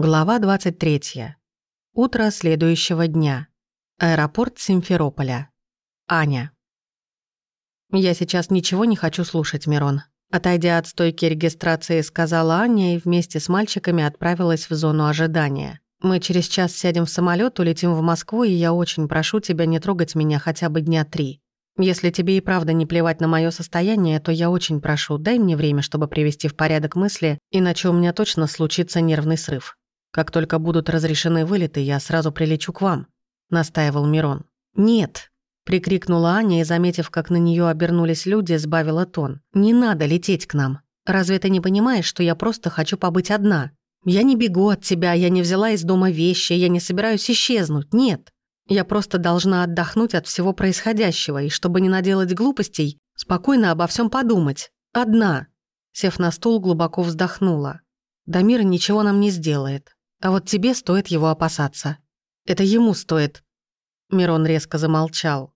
Глава 23. Утро следующего дня. Аэропорт Симферополя. Аня. «Я сейчас ничего не хочу слушать, Мирон». Отойдя от стойки регистрации, сказала Аня и вместе с мальчиками отправилась в зону ожидания. «Мы через час сядем в самолет, улетим в Москву, и я очень прошу тебя не трогать меня хотя бы дня три. Если тебе и правда не плевать на мое состояние, то я очень прошу, дай мне время, чтобы привести в порядок мысли, иначе у меня точно случится нервный срыв». Как только будут разрешены вылеты, я сразу прилечу к вам», — настаивал Мирон. «Нет», — прикрикнула Аня и, заметив, как на нее обернулись люди, сбавила тон. «Не надо лететь к нам. Разве ты не понимаешь, что я просто хочу побыть одна? Я не бегу от тебя, я не взяла из дома вещи, я не собираюсь исчезнуть, нет. Я просто должна отдохнуть от всего происходящего и, чтобы не наделать глупостей, спокойно обо всем подумать. Одна». Сев на стул, глубоко вздохнула. «Дамир ничего нам не сделает. А вот тебе стоит его опасаться. Это ему стоит». Мирон резко замолчал.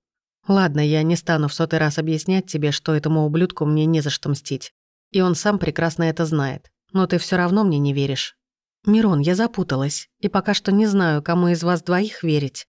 «Ладно, я не стану в сотый раз объяснять тебе, что этому ублюдку мне не за что мстить. И он сам прекрасно это знает. Но ты все равно мне не веришь». «Мирон, я запуталась, и пока что не знаю, кому из вас двоих верить».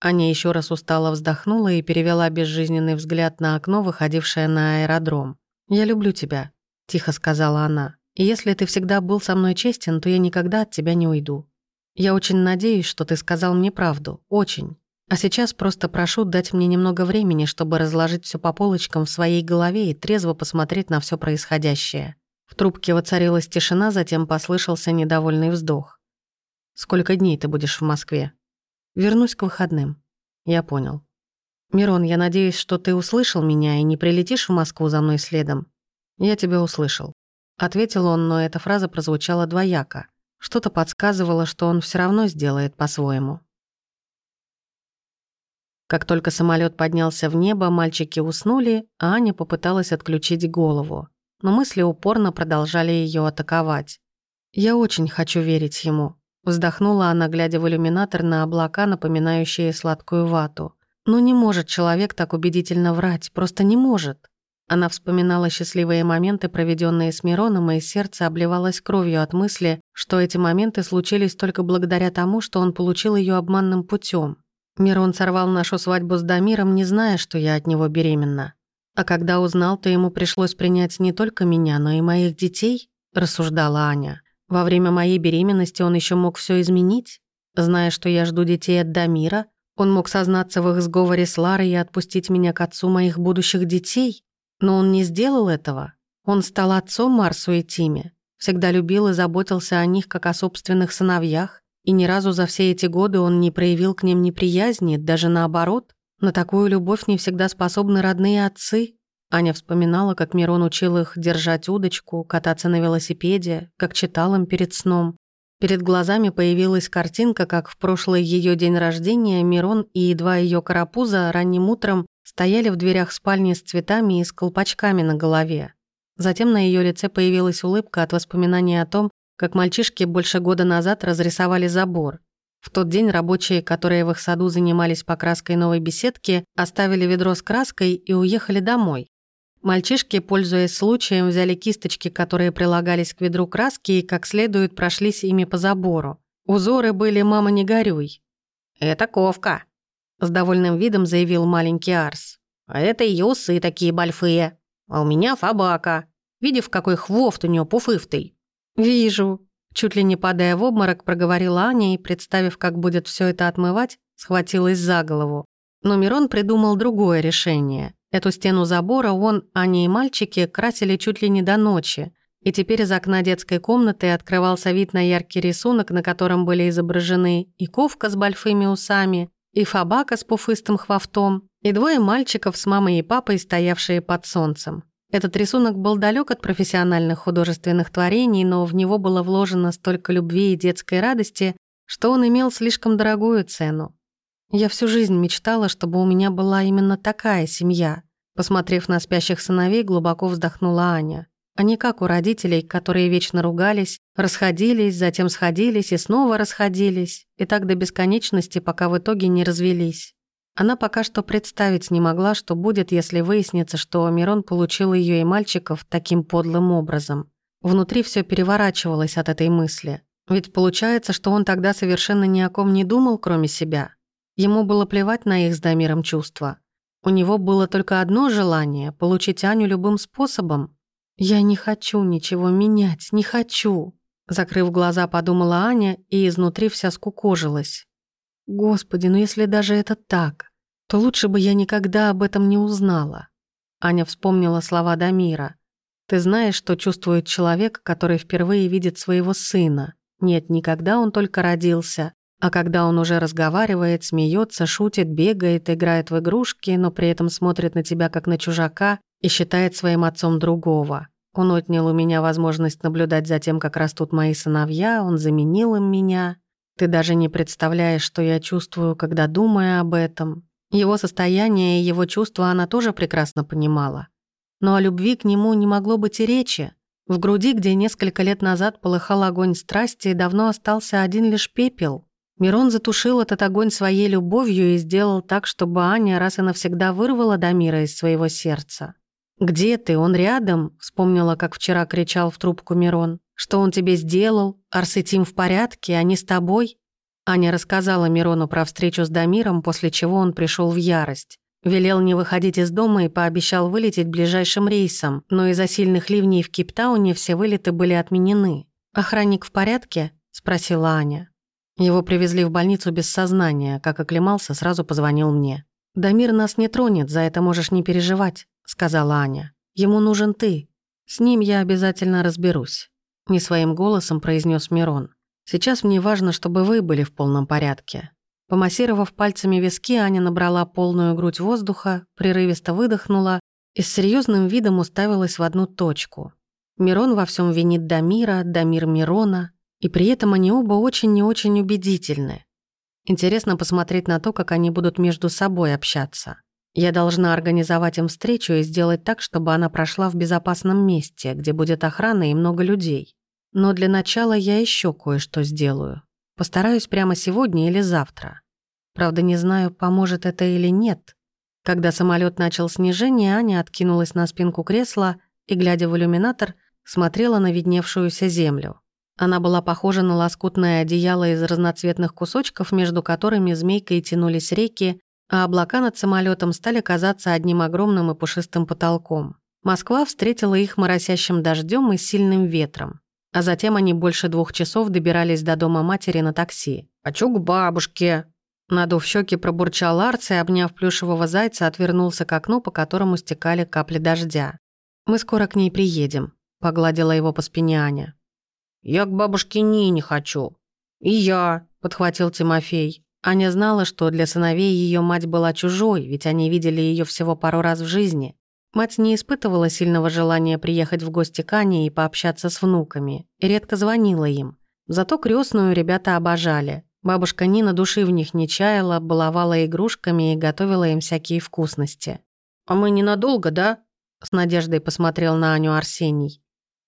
Аня еще раз устало вздохнула и перевела безжизненный взгляд на окно, выходившее на аэродром. «Я люблю тебя», — тихо сказала она. И если ты всегда был со мной честен, то я никогда от тебя не уйду. Я очень надеюсь, что ты сказал мне правду. Очень. А сейчас просто прошу дать мне немного времени, чтобы разложить все по полочкам в своей голове и трезво посмотреть на все происходящее. В трубке воцарилась тишина, затем послышался недовольный вздох. «Сколько дней ты будешь в Москве?» «Вернусь к выходным». «Я понял». «Мирон, я надеюсь, что ты услышал меня и не прилетишь в Москву за мной следом?» «Я тебя услышал». Ответил он, но эта фраза прозвучала двояко. Что-то подсказывало, что он все равно сделает по-своему. Как только самолет поднялся в небо, мальчики уснули, а Аня попыталась отключить голову. Но мысли упорно продолжали ее атаковать. «Я очень хочу верить ему», — вздохнула она, глядя в иллюминатор на облака, напоминающие сладкую вату. «Но не может человек так убедительно врать, просто не может». Она вспоминала счастливые моменты, проведенные с Мироном, и сердце обливалось кровью от мысли, что эти моменты случились только благодаря тому, что он получил ее обманным путем. Мирон сорвал нашу свадьбу с Дамиром, не зная, что я от него беременна. А когда узнал, то ему пришлось принять не только меня, но и моих детей, рассуждала Аня. Во время моей беременности он еще мог все изменить. Зная, что я жду детей от Дамира, он мог сознаться в их сговоре с Ларой и отпустить меня к отцу моих будущих детей. Но он не сделал этого. Он стал отцом Марсу и Тиме, всегда любил и заботился о них как о собственных сыновьях, и ни разу за все эти годы он не проявил к ним неприязни, даже наоборот. На такую любовь не всегда способны родные отцы. Аня вспоминала, как Мирон учил их держать удочку, кататься на велосипеде, как читал им перед сном. Перед глазами появилась картинка, как в прошлый ее день рождения Мирон и два ее карапуза ранним утром стояли в дверях спальни с цветами и с колпачками на голове. Затем на ее лице появилась улыбка от воспоминания о том, как мальчишки больше года назад разрисовали забор. В тот день рабочие, которые в их саду занимались покраской новой беседки, оставили ведро с краской и уехали домой. Мальчишки, пользуясь случаем, взяли кисточки, которые прилагались к ведру краски, и как следует прошлись ими по забору. Узоры были «мама, не горюй». «Это ковка», с довольным видом заявил маленький Арс. «А это ее усы такие бальфые. А у меня фабака. Видев, какой хвост у нее пуфыфтый?» «Вижу». Чуть ли не падая в обморок, проговорила Аня и, представив, как будет все это отмывать, схватилась за голову. Но Мирон придумал другое решение. Эту стену забора он, Аня и мальчики красили чуть ли не до ночи, и теперь из окна детской комнаты открывался вид на яркий рисунок, на котором были изображены и ковка с бальфыми усами, и Фабака с пуфыстым хвостом, и двое мальчиков с мамой и папой, стоявшие под солнцем. Этот рисунок был далек от профессиональных художественных творений, но в него было вложено столько любви и детской радости, что он имел слишком дорогую цену. Я всю жизнь мечтала, чтобы у меня была именно такая семья. Посмотрев на спящих сыновей, глубоко вздохнула Аня а не как у родителей, которые вечно ругались, расходились, затем сходились и снова расходились, и так до бесконечности, пока в итоге не развелись. Она пока что представить не могла, что будет, если выяснится, что Мирон получил ее и мальчиков таким подлым образом. Внутри все переворачивалось от этой мысли. Ведь получается, что он тогда совершенно ни о ком не думал, кроме себя. Ему было плевать на их с Дамиром чувства. У него было только одно желание – получить Аню любым способом, «Я не хочу ничего менять, не хочу!» Закрыв глаза, подумала Аня и изнутри вся скукожилась. «Господи, ну если даже это так, то лучше бы я никогда об этом не узнала». Аня вспомнила слова Дамира. «Ты знаешь, что чувствует человек, который впервые видит своего сына. Нет, никогда он только родился, а когда он уже разговаривает, смеется, шутит, бегает, играет в игрушки, но при этом смотрит на тебя как на чужака и считает своим отцом другого. Он отнял у меня возможность наблюдать за тем, как растут мои сыновья, он заменил им меня. Ты даже не представляешь, что я чувствую, когда думаю об этом. Его состояние и его чувства она тоже прекрасно понимала. Но о любви к нему не могло быть и речи. В груди, где несколько лет назад полыхал огонь страсти, давно остался один лишь пепел. Мирон затушил этот огонь своей любовью и сделал так, чтобы Аня раз и навсегда вырвала Дамира из своего сердца. «Где ты? Он рядом?» — вспомнила, как вчера кричал в трубку Мирон. «Что он тебе сделал? Арсетим в порядке? а не с тобой?» Аня рассказала Мирону про встречу с Дамиром, после чего он пришел в ярость. Велел не выходить из дома и пообещал вылететь ближайшим рейсом, но из-за сильных ливней в Кейптауне все вылеты были отменены. «Охранник в порядке?» – спросила Аня. Его привезли в больницу без сознания. Как оклемался, сразу позвонил мне. «Дамир нас не тронет, за это можешь не переживать», — сказала Аня. «Ему нужен ты. С ним я обязательно разберусь», — не своим голосом произнес Мирон. «Сейчас мне важно, чтобы вы были в полном порядке». Помассировав пальцами виски, Аня набрала полную грудь воздуха, прерывисто выдохнула и с серьезным видом уставилась в одну точку. Мирон во всем винит Дамира, Дамир Мирона, и при этом они оба очень и очень убедительны. Интересно посмотреть на то, как они будут между собой общаться. Я должна организовать им встречу и сделать так, чтобы она прошла в безопасном месте, где будет охрана и много людей. Но для начала я еще кое-что сделаю. Постараюсь прямо сегодня или завтра. Правда, не знаю, поможет это или нет. Когда самолет начал снижение, Аня откинулась на спинку кресла и, глядя в иллюминатор, смотрела на видневшуюся землю. Она была похожа на лоскутное одеяло из разноцветных кусочков, между которыми змейкой тянулись реки, а облака над самолетом стали казаться одним огромным и пушистым потолком. Москва встретила их моросящим дождем и сильным ветром. А затем они больше двух часов добирались до дома матери на такси. «Хочу к бабушке!» Надув щеки, пробурчал Арц и, обняв плюшевого зайца, отвернулся к окну, по которому стекали капли дождя. «Мы скоро к ней приедем», — погладила его по спине Аня. «Я к бабушке Нине хочу». «И я», — подхватил Тимофей. Аня знала, что для сыновей ее мать была чужой, ведь они видели ее всего пару раз в жизни. Мать не испытывала сильного желания приехать в гости к Ане и пообщаться с внуками, и редко звонила им. Зато крестную ребята обожали. Бабушка Нина души в них не чаяла, баловала игрушками и готовила им всякие вкусности. «А мы ненадолго, да?» – с надеждой посмотрел на Аню Арсений.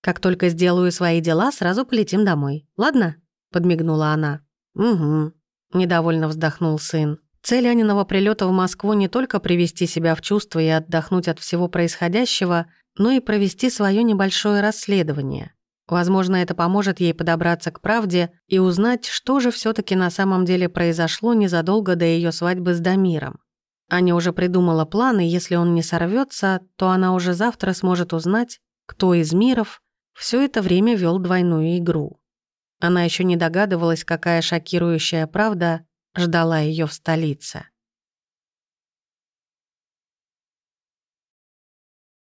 Как только сделаю свои дела, сразу полетим домой. Ладно?» — подмигнула она. «Угу», — недовольно вздохнул сын. Цель Аниного прилета в Москву не только привести себя в чувство и отдохнуть от всего происходящего, но и провести свое небольшое расследование. Возможно, это поможет ей подобраться к правде и узнать, что же все таки на самом деле произошло незадолго до ее свадьбы с Дамиром. Аня уже придумала планы, если он не сорвется, то она уже завтра сможет узнать, кто из миров все это время вел двойную игру. Она еще не догадывалась, какая шокирующая правда ждала ее в столице.